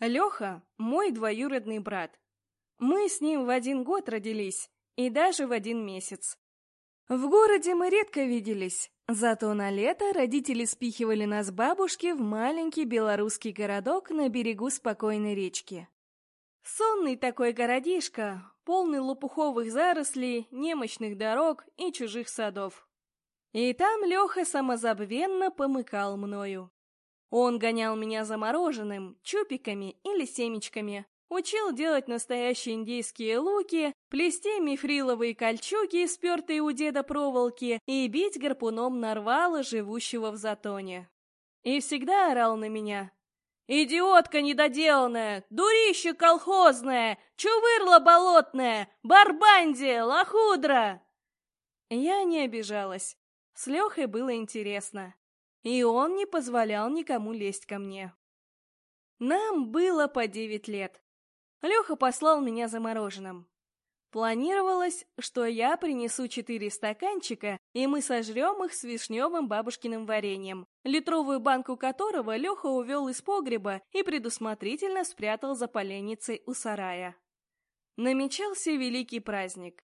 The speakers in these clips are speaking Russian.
Леха — мой двоюродный брат. Мы с ним в один год родились, и даже в один месяц. В городе мы редко виделись, зато на лето родители спихивали нас бабушки в маленький белорусский городок на берегу спокойной речки. Сонный такой городишко, полный лопуховых зарослей, немощных дорог и чужих садов. И там Леха самозабвенно помыкал мною. Он гонял меня за мороженым, чупиками или семечками, учил делать настоящие индейские луки, плести мифриловые кольчуги, спертые у деда проволоки, и бить гарпуном нарвала, живущего в затоне. И всегда орал на меня. «Идиотка недоделанная! Дурище колхозное! Чувырла болотная! Барбанди! Лохудра!» Я не обижалась. С Лехой было интересно. И он не позволял никому лезть ко мне. Нам было по девять лет. Леха послал меня за мороженым. Планировалось, что я принесу четыре стаканчика, и мы сожрем их с вишневым бабушкиным вареньем, литровую банку которого Леха увел из погреба и предусмотрительно спрятал за поленницей у сарая. Намечался великий праздник.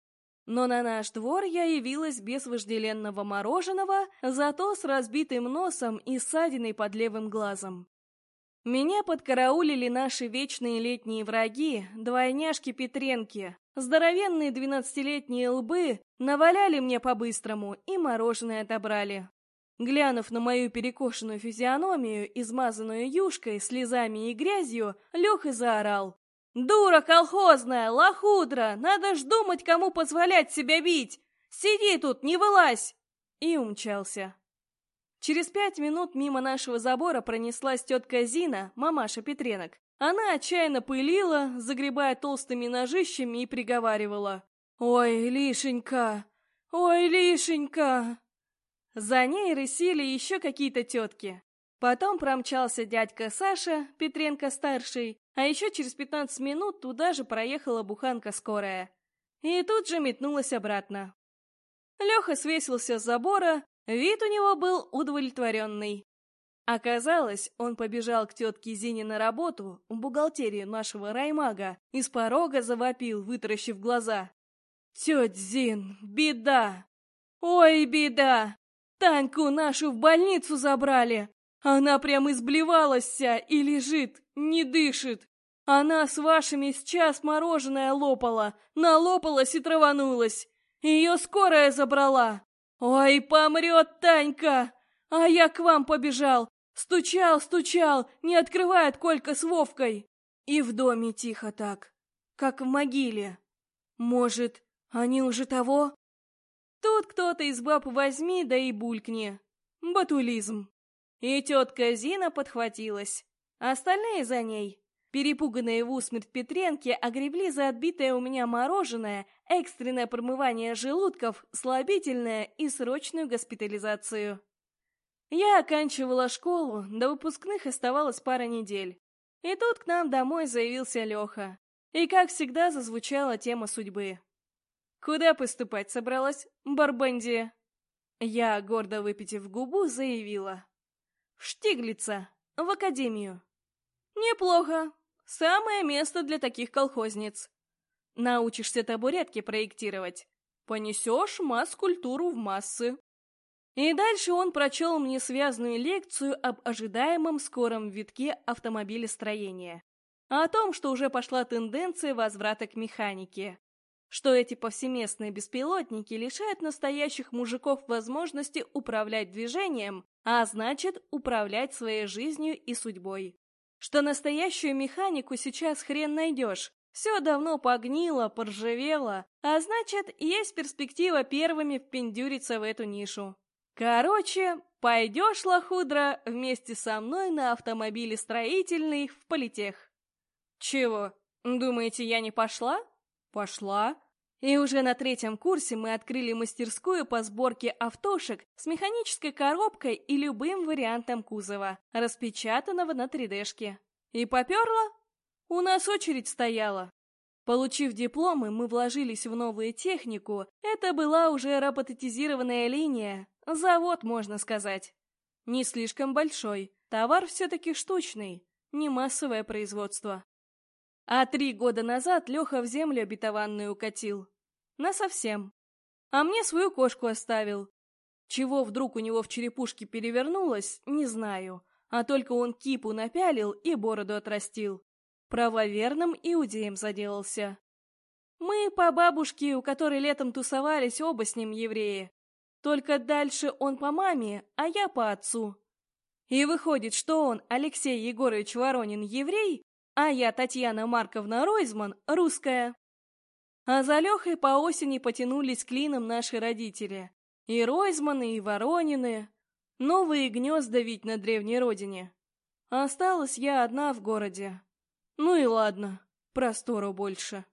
Но на наш двор я явилась без вожделенного мороженого, зато с разбитым носом и ссадиной под левым глазом. Меня подкараулили наши вечные летние враги, двойняшки Петренки. Здоровенные двенадцатилетние лбы наваляли мне по-быстрому и мороженое отобрали. Глянув на мою перекошенную физиономию, измазанную юшкой, слезами и грязью, Леха заорал. «Дура колхозная, лохудра! Надо ж думать, кому позволять себя бить! Сиди тут, не вылазь!» И умчался. Через пять минут мимо нашего забора пронеслась тетка Зина, мамаша Петренок. Она отчаянно пылила, загребая толстыми ножищами и приговаривала. «Ой, Лишенька! Ой, Лишенька!» За ней рысили еще какие-то тетки. Потом промчался дядька Саша, Петренко-старший, а еще через пятнадцать минут туда же проехала буханка скорая. И тут же метнулась обратно. Леха свесился с забора, Вид у него был удовлетворенный. Оказалось, он побежал к тетке Зине на работу, в бухгалтерию нашего раймага, и с порога завопил, вытаращив глаза. «Тетя Зин, беда! Ой, беда! Таньку нашу в больницу забрали! Она прям изблевалась вся и лежит, не дышит! Она с вашими сейчас мороженое лопала, налопалась и траванулась! Ее скорая забрала! «Ой, помрет Танька! А я к вам побежал! Стучал, стучал, не открывает Колька с Вовкой!» И в доме тихо так, как в могиле. Может, они уже того? Тут кто-то из баб возьми, да и булькни. Батулизм. И тетка Зина подхватилась. Остальные за ней. Перепуганные в усмерть Петренки огребли за отбитое у меня мороженое, экстренное промывание желудков, слабительное и срочную госпитализацию. Я оканчивала школу, до выпускных оставалось пара недель. И тут к нам домой заявился Леха. И, как всегда, зазвучала тема судьбы. «Куда поступать собралась, Барбендия?» Я, гордо выпитив губу, заявила. «Штиглица, в академию». «Неплохо, Самое место для таких колхозниц. Научишься табуретки проектировать. Понесешь масс-культуру в массы. И дальше он прочел мне связанную лекцию об ожидаемом скором витке автомобилестроения. О том, что уже пошла тенденция возврата к механике. Что эти повсеместные беспилотники лишают настоящих мужиков возможности управлять движением, а значит, управлять своей жизнью и судьбой что настоящую механику сейчас хрен найдешь. Все давно погнило, поржавело, а значит, есть перспектива первыми впендюриться в эту нишу. Короче, пойдешь, лохудра, вместе со мной на автомобиле строительный в политех. Чего, думаете, я не пошла? Пошла. И уже на третьем курсе мы открыли мастерскую по сборке автошек с механической коробкой и любым вариантом кузова, распечатанного на 3D-шке. И поперло? У нас очередь стояла. Получив дипломы, мы вложились в новую технику. Это была уже роботизированная линия. Завод, можно сказать. Не слишком большой. Товар все-таки штучный. не массовое производство. А три года назад Леха в землю обетованную укатил. Насовсем. А мне свою кошку оставил. Чего вдруг у него в черепушке перевернулось, не знаю. А только он кипу напялил и бороду отрастил. Правоверным иудеем заделался. Мы по бабушке, у которой летом тусовались, оба с ним евреи. Только дальше он по маме, а я по отцу. И выходит, что он, Алексей Егорович Воронин, еврей, а я, Татьяна Марковна Ройзман, русская. А за Лехой по осени потянулись клином наши родители. И Ройзманы, и Воронины. Новые гнезда ведь на древней родине. Осталась я одна в городе. Ну и ладно, простору больше.